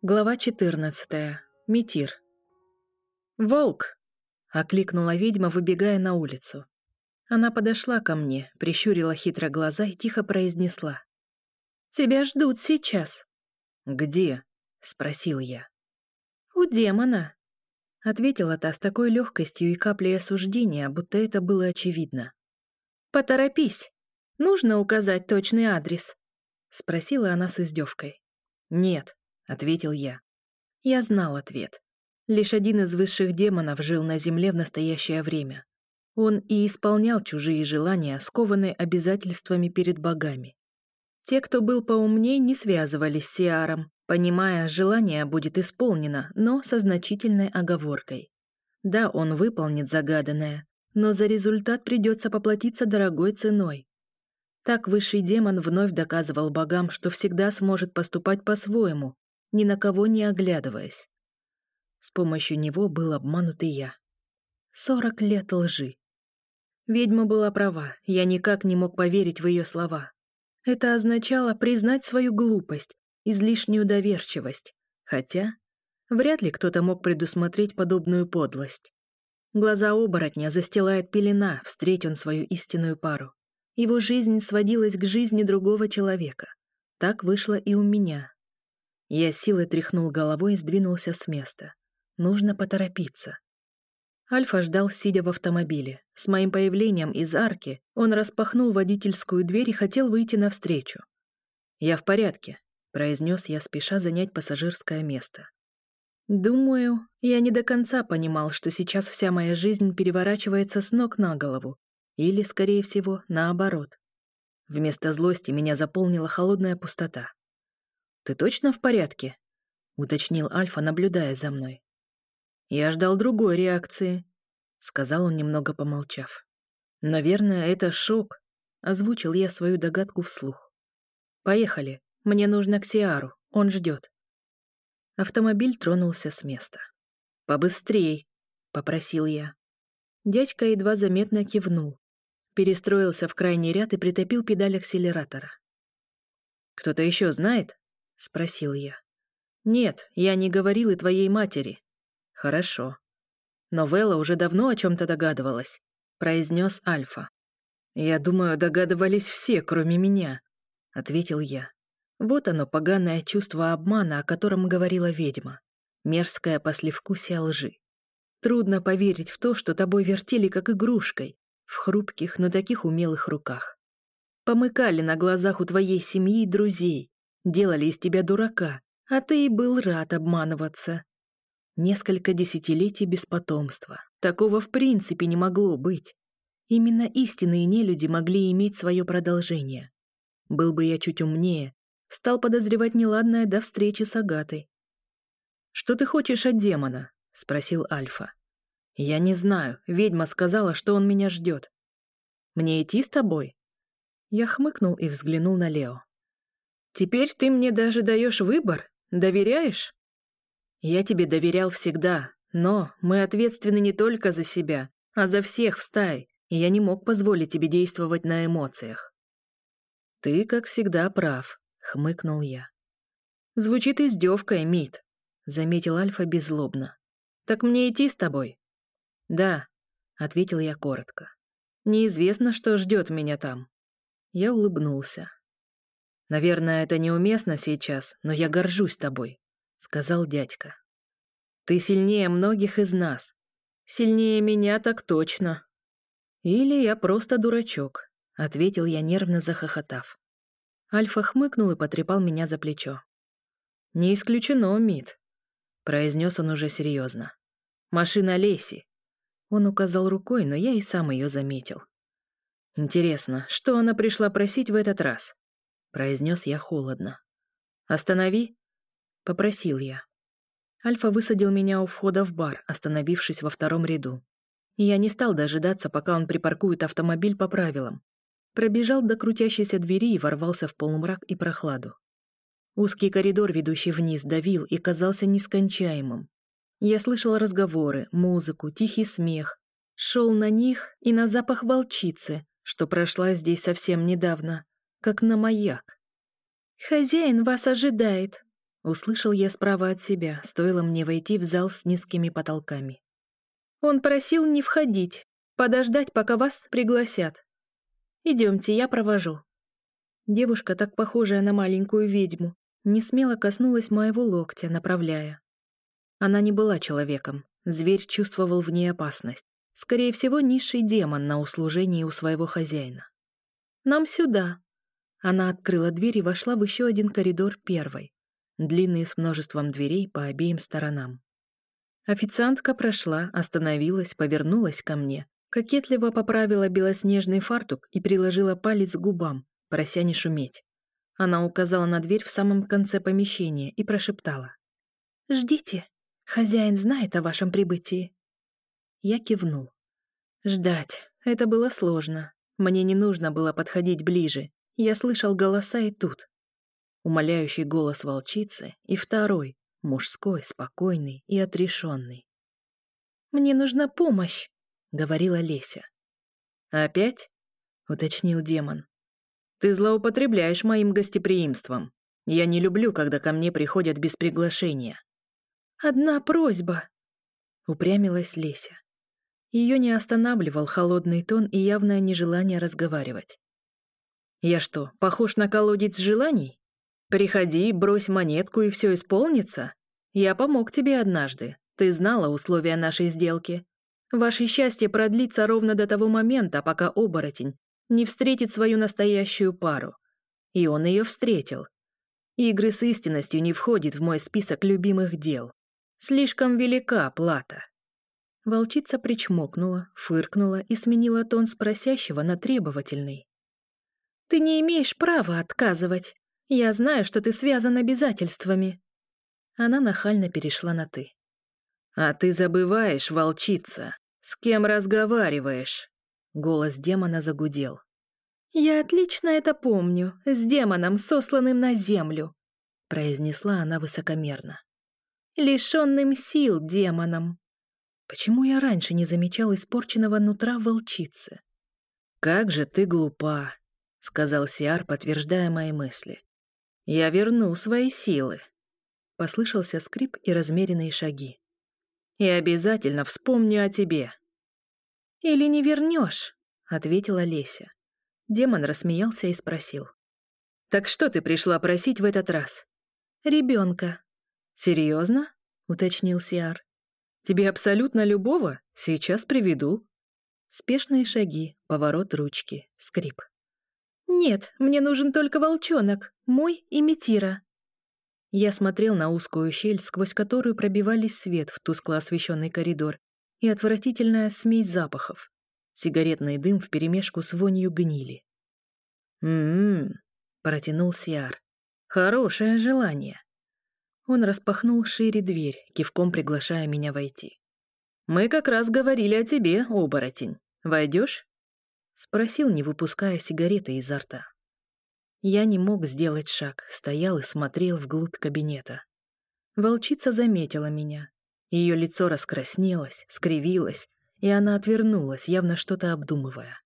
Глава 14. Митир. «Волк!» — окликнула ведьма, выбегая на улицу. Она подошла ко мне, прищурила хитро глаза и тихо произнесла. «Тебя ждут сейчас». «Где?» — спросил я. «У демона», — ответила та с такой легкостью и каплей осуждения, будто это было очевидно. «Поторопись. Нужно указать точный адрес», — спросила она с издевкой. «Нет», ответил я. Я знал ответ. Лишь один из высших демонов жил на земле в настоящее время. Он и исполнял чужие желания, скованные обязательствами перед богами. Те, кто был поумней, не связывались с Сиаром, понимая, желание будет исполнено, но со значительной оговоркой. Да, он выполнит загаданное, но за результат придется поплатиться дорогой ценой. Так высший демон вновь доказывал богам, что всегда сможет поступать по-своему, ни на кого не оглядываясь. С помощью него был обманут и я. Сорок лет лжи. Ведьма была права, я никак не мог поверить в ее слова. Это означало признать свою глупость, излишнюю доверчивость, хотя вряд ли кто-то мог предусмотреть подобную подлость. Глаза оборотня застилает пелена, встреть он свою истинную пару. Его жизнь сводилась к жизни другого человека. Так вышло и у меня. Я силой тряхнул головой и сдвинулся с места. Нужно поторопиться. Альфа ждал, сидя в автомобиле. С моим появлением из арки он распахнул водительскую дверь и хотел выйти навстречу. «Я в порядке», — произнес я, спеша занять пассажирское место. Думаю, я не до конца понимал, что сейчас вся моя жизнь переворачивается с ног на голову. Или, скорее всего, наоборот. Вместо злости меня заполнила холодная пустота. «Ты точно в порядке?» — уточнил Альфа, наблюдая за мной. «Я ждал другой реакции», — сказал он, немного помолчав. «Наверное, это шок», — озвучил я свою догадку вслух. «Поехали. Мне нужно к Сиару. Он ждет». Автомобиль тронулся с места. «Побыстрей», — попросил я. Дядька едва заметно кивнул. Перестроился в крайний ряд и притопил педаль акселератора. «Кто-то еще знает?» — спросил я. «Нет, я не говорил и твоей матери». «Хорошо». Но Вэлла уже давно о чем-то догадывалась, — произнес Альфа. «Я думаю, догадывались все, кроме меня», — ответил я. Вот оно, поганое чувство обмана, о котором говорила ведьма. Мерзкое послевкусие лжи. Трудно поверить в то, что тобой вертели как игрушкой, в хрупких, но таких умелых руках. Помыкали на глазах у твоей семьи и друзей, делали из тебя дурака, а ты и был рад обманываться. Несколько десятилетий без потомства. Такого в принципе не могло быть. Именно истинные нелюди могли иметь свое продолжение. Был бы я чуть умнее, стал подозревать неладное до встречи с Агатой. «Что ты хочешь от демона?» — спросил Альфа. «Я не знаю. Ведьма сказала, что он меня ждет. Мне идти с тобой?» Я хмыкнул и взглянул на Лео. Теперь ты мне даже даешь выбор? Доверяешь? Я тебе доверял всегда, но мы ответственны не только за себя, а за всех в стае, и я не мог позволить тебе действовать на эмоциях. Ты, как всегда, прав, хмыкнул я. Звучит издевкой, Мит, заметил Альфа беззлобно. Так мне идти с тобой? Да, ответил я коротко. Неизвестно, что ждет меня там. Я улыбнулся. Наверное, это неуместно сейчас, но я горжусь тобой», — сказал дядька. «Ты сильнее многих из нас. Сильнее меня так точно». «Или я просто дурачок», — ответил я, нервно захохотав. Альфа хмыкнул и потрепал меня за плечо. «Не исключено, Мит», — произнес он уже серьезно. «Машина Леси». Он указал рукой, но я и сам ее заметил. «Интересно, что она пришла просить в этот раз?» — произнес я холодно. «Останови!» — попросил я. Альфа высадил меня у входа в бар, остановившись во втором ряду. Я не стал дожидаться, пока он припаркует автомобиль по правилам. Пробежал до крутящейся двери и ворвался в полумрак и прохладу. Узкий коридор, ведущий вниз, давил и казался нескончаемым. Я слышал разговоры, музыку, тихий смех. Шел на них и на запах волчицы, что прошла здесь совсем недавно как на маяк. «Хозяин вас ожидает», — Услышал я справа от себя, стоило мне войти в зал с низкими потолками. Он просил не входить, подождать, пока вас пригласят. Идемте, я провожу. Девушка, так похожая на маленькую ведьму, не смело коснулась моего локтя, направляя. Она не была человеком, зверь чувствовал в ней опасность. Скорее всего, низший демон на услужении у своего хозяина. «Нам сюда!» Она открыла дверь и вошла в еще один коридор первой, длинный с множеством дверей по обеим сторонам. Официантка прошла, остановилась, повернулась ко мне, кокетливо поправила белоснежный фартук и приложила палец к губам, прося не шуметь. Она указала на дверь в самом конце помещения и прошептала. «Ждите, хозяин знает о вашем прибытии». Я кивнул. Ждать. Это было сложно. Мне не нужно было подходить ближе. Я слышал голоса и тут. Умоляющий голос волчицы и второй, мужской, спокойный и отрешенный. «Мне нужна помощь», — говорила Леся. «Опять?» — уточнил демон. «Ты злоупотребляешь моим гостеприимством. Я не люблю, когда ко мне приходят без приглашения». «Одна просьба», — упрямилась Леся. Ее не останавливал холодный тон и явное нежелание разговаривать. «Я что, похож на колодец желаний?» Приходи, брось монетку, и все исполнится. Я помог тебе однажды. Ты знала условия нашей сделки. Ваше счастье продлится ровно до того момента, пока оборотень не встретит свою настоящую пару. И он ее встретил. Игры с истинностью не входит в мой список любимых дел. Слишком велика плата. Волчица причмокнула, фыркнула и сменила тон с просящего на требовательный. «Ты не имеешь права отказывать. Я знаю, что ты связан обязательствами». Она нахально перешла на «ты». «А ты забываешь, волчица, с кем разговариваешь?» Голос демона загудел. «Я отлично это помню, с демоном, сосланным на землю», произнесла она высокомерно. «Лишенным сил демоном». Почему я раньше не замечал испорченного нутра волчицы? «Как же ты глупа», — сказал Сиар, подтверждая мои мысли. «Я верну свои силы», — послышался скрип и размеренные шаги. «И обязательно вспомню о тебе». «Или не вернешь», — ответила Леся. Демон рассмеялся и спросил. «Так что ты пришла просить в этот раз?» «Ребенка». «Серьезно?» — уточнил Сиар. «Тебе абсолютно любого? Сейчас приведу». Спешные шаги, поворот ручки, скрип. «Нет, мне нужен только волчонок, мой и Метира». Я смотрел на узкую щель, сквозь которую пробивались свет в тускло освещенный коридор и отвратительная смесь запахов. Сигаретный дым вперемешку с вонью гнили. «М-м-м», протянул Сиар. «Хорошее желание». Он распахнул шире дверь, кивком приглашая меня войти. «Мы как раз говорили о тебе, оборотень. Войдешь?» Спросил, не выпуская сигареты изо рта. Я не мог сделать шаг, стоял и смотрел вглубь кабинета. Волчица заметила меня. Ее лицо раскраснелось, скривилось, и она отвернулась, явно что-то обдумывая.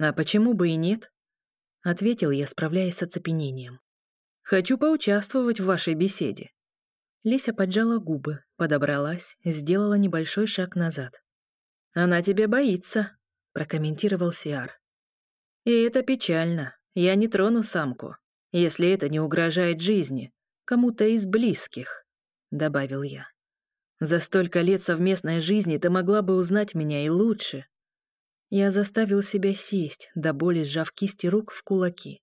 «А почему бы и нет?» — ответил я, справляясь с оцепенением. «Хочу поучаствовать в вашей беседе». Леся поджала губы, подобралась, сделала небольшой шаг назад. «Она тебя боится», прокомментировал Сиар. И это печально. Я не трону самку, если это не угрожает жизни кому-то из близких, добавил я. За столько лет совместной жизни ты могла бы узнать меня и лучше. Я заставил себя сесть, до боли сжав кисти рук в кулаки.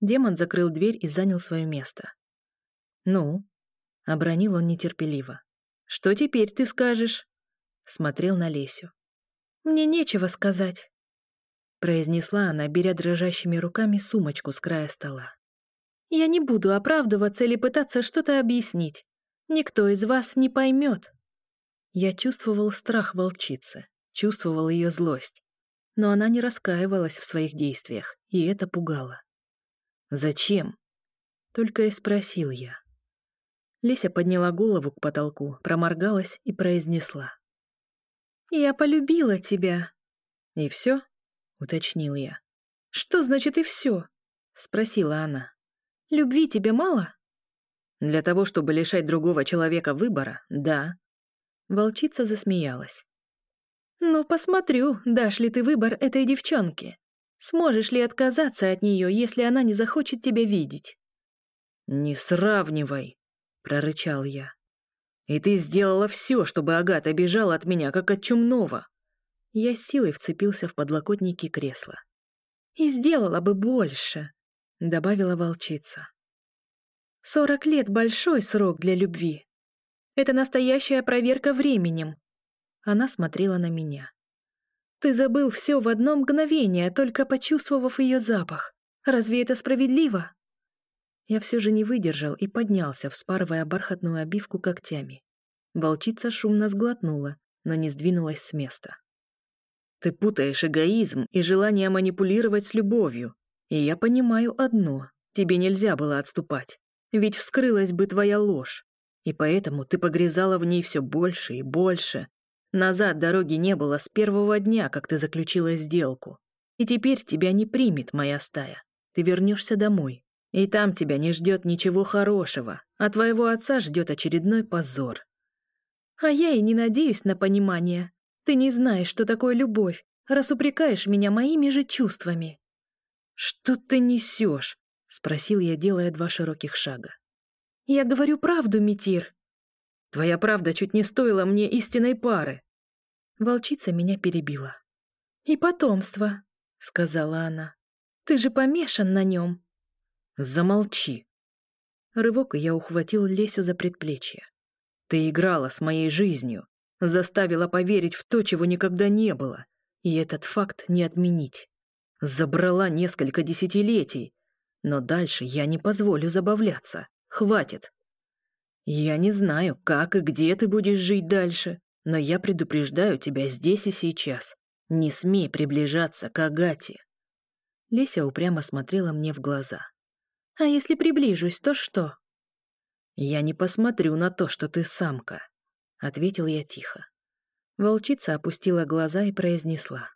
Демон закрыл дверь и занял свое место. «Ну?» — обронил он нетерпеливо. «Что теперь ты скажешь?» Смотрел на Лесю. Мне нечего сказать», — произнесла она, беря дрожащими руками сумочку с края стола. «Я не буду оправдываться или пытаться что-то объяснить. Никто из вас не поймет». Я чувствовал страх волчицы, чувствовал ее злость, но она не раскаивалась в своих действиях, и это пугало. «Зачем?» — только и спросил я. Леся подняла голову к потолку, проморгалась и произнесла. «Я полюбила тебя». «И все?» — уточнил я. «Что значит «и все»?» — спросила она. «Любви тебе мало?» Для того, чтобы лишать другого человека выбора, да. Волчица засмеялась. «Ну, посмотрю, дашь ли ты выбор этой девчонке. Сможешь ли отказаться от нее, если она не захочет тебя видеть?» «Не сравнивай», — прорычал я. «И ты сделала все, чтобы Агата бежала от меня, как от чумного». Я с силой вцепился в подлокотники кресла. «И сделала бы больше», — добавила волчица. «Сорок лет — большой срок для любви. Это настоящая проверка временем». Она смотрела на меня. «Ты забыл все в одно мгновение, только почувствовав ее запах. Разве это справедливо?» Я все же не выдержал и поднялся, вспарывая бархатную обивку когтями. Волчица шумно сглотнула, но не сдвинулась с места. Ты путаешь эгоизм и желание манипулировать с любовью. И я понимаю одно. Тебе нельзя было отступать. Ведь вскрылась бы твоя ложь. И поэтому ты погрязала в ней все больше и больше. Назад дороги не было с первого дня, как ты заключила сделку. И теперь тебя не примет моя стая. Ты вернешься домой. И там тебя не ждет ничего хорошего, а твоего отца ждет очередной позор. А я и не надеюсь на понимание. Ты не знаешь, что такое любовь, раз упрекаешь меня моими же чувствами». «Что ты несешь?» — спросил я, делая два широких шага. «Я говорю правду, Митир». «Твоя правда чуть не стоила мне истинной пары». Волчица меня перебила. «И потомство», — сказала она. «Ты же помешан на нем». «Замолчи». Рывок, я ухватил Лесю за предплечье. «Ты играла с моей жизнью, Заставила поверить в то, чего никогда не было. И этот факт не отменить. Забрала несколько десятилетий. Но дальше я не позволю забавляться. Хватит. Я не знаю, как и где ты будешь жить дальше, но я предупреждаю тебя здесь и сейчас. Не смей приближаться к Агате. Леся упрямо смотрела мне в глаза. «А если приближусь, то что?» «Я не посмотрю на то, что ты самка. — ответил я тихо. Волчица опустила глаза и произнесла.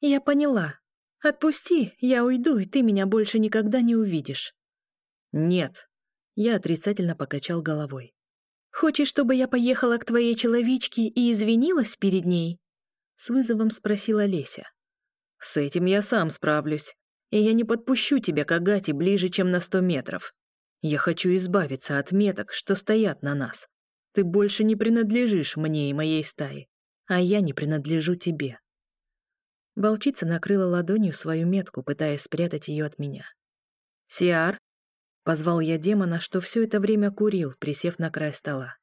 «Я поняла. Отпусти, я уйду, и ты меня больше никогда не увидишь». «Нет», — я отрицательно покачал головой. «Хочешь, чтобы я поехала к твоей человечке и извинилась перед ней?» С вызовом спросила Леся. «С этим я сам справлюсь, и я не подпущу тебя к Агате ближе, чем на сто метров. Я хочу избавиться от меток, что стоят на нас. Ты больше не принадлежишь мне и моей стае, а я не принадлежу тебе». Волчица накрыла ладонью свою метку, пытаясь спрятать ее от меня. «Сиар?» — позвал я демона, что все это время курил, присев на край стола.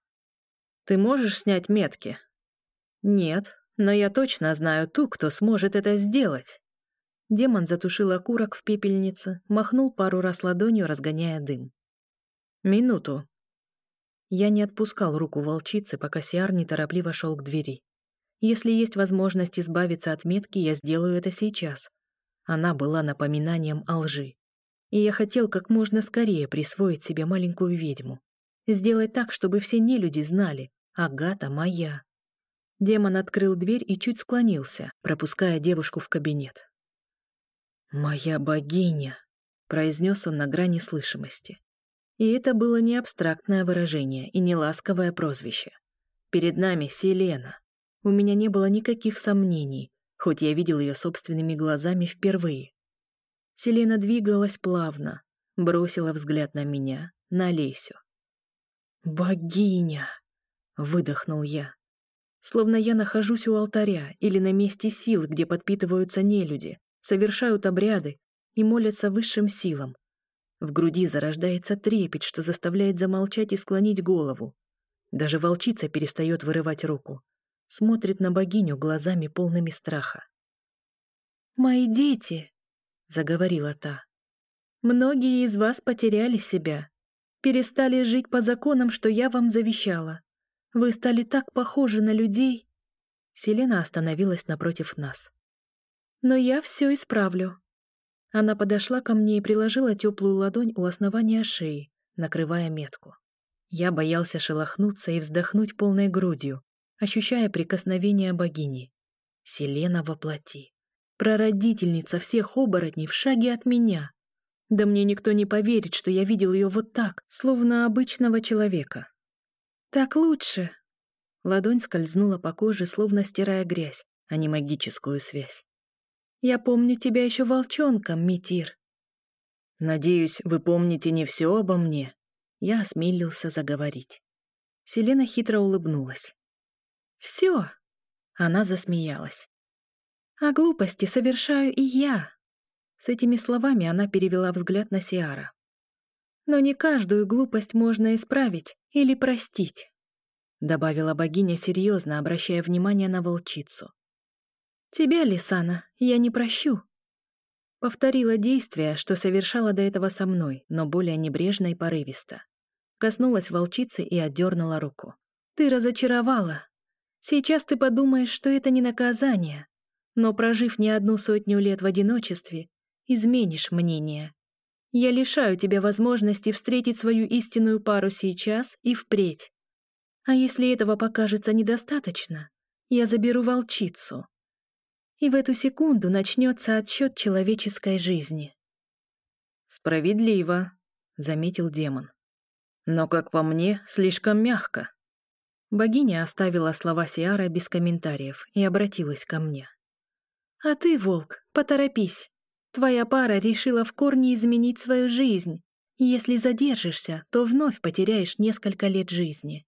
«Ты можешь снять метки?» «Нет, но я точно знаю ту, кто сможет это сделать». Демон затушил окурок в пепельнице, махнул пару раз ладонью, разгоняя дым. «Минуту», я не отпускал руку волчицы, пока Сиар неторопливо шел к двери. Если есть возможность избавиться от метки, я сделаю это сейчас. Она была напоминанием о лжи. И я хотел как можно скорее присвоить себе маленькую ведьму. Сделать так, чтобы все нелюди знали. Агата моя. Демон открыл дверь и чуть склонился, пропуская девушку в кабинет. «Моя богиня», — произнес он на грани слышимости. И это было не абстрактное выражение и не ласковое прозвище. Перед нами Селена. У меня не было никаких сомнений, хоть я видел ее собственными глазами впервые. Селена двигалась плавно, бросила взгляд на меня, на Лесю. «Богиня!» — выдохнул я. Словно я нахожусь у алтаря или на месте сил, где подпитываются нелюди, совершают обряды и молятся высшим силам, в груди зарождается трепет, что заставляет замолчать и склонить голову. Даже волчица перестает вырывать руку. Смотрит на богиню глазами полными страха. «Мои дети», — заговорила та, — «многие из вас потеряли себя, перестали жить по законам, что я вам завещала. Вы стали так похожи на людей». Селена остановилась напротив нас. «Но я все исправлю. Она подошла ко мне и приложила теплую ладонь у основания шеи, накрывая метку. Я боялся шелохнуться и вздохнуть полной грудью, ощущая прикосновение богини. Селена во плоти. Прародительница всех оборотней в шаге от меня. Да мне никто не поверит, что я видел ее вот так, словно обычного человека. Так лучше. Ладонь скользнула по коже, словно стирая грязь, а не магическую связь. Я помню тебя еще волчонком, Митир. Надеюсь, вы помните не все обо мне. Я осмелился заговорить. Селена хитро улыбнулась. Все. Она засмеялась. А глупости совершаю и я. С этими словами она перевела взгляд на Сиара. «Но не каждую глупость можно исправить или простить», добавила богиня серьезно, обращая внимание на волчицу. «Тебя, Лисана, я не прощу». Повторила действие, что совершала до этого со мной, но более небрежно и порывисто. Коснулась волчицы и отдернула руку. «Ты разочаровала. Сейчас ты подумаешь, что это не наказание, но прожив не одну сотню лет в одиночестве, изменишь мнение. Я лишаю тебя возможности встретить свою истинную пару сейчас и впредь. А если этого покажется недостаточно, я заберу волчицу. И в эту секунду начнется отсчет человеческой жизни. «Справедливо», — заметил демон. «Но, как по мне, слишком мягко». Богиня оставила слова Сиара без комментариев и обратилась ко мне. «А ты, волк, поторопись. Твоя пара решила в корне изменить свою жизнь. Если задержишься, то вновь потеряешь несколько лет жизни.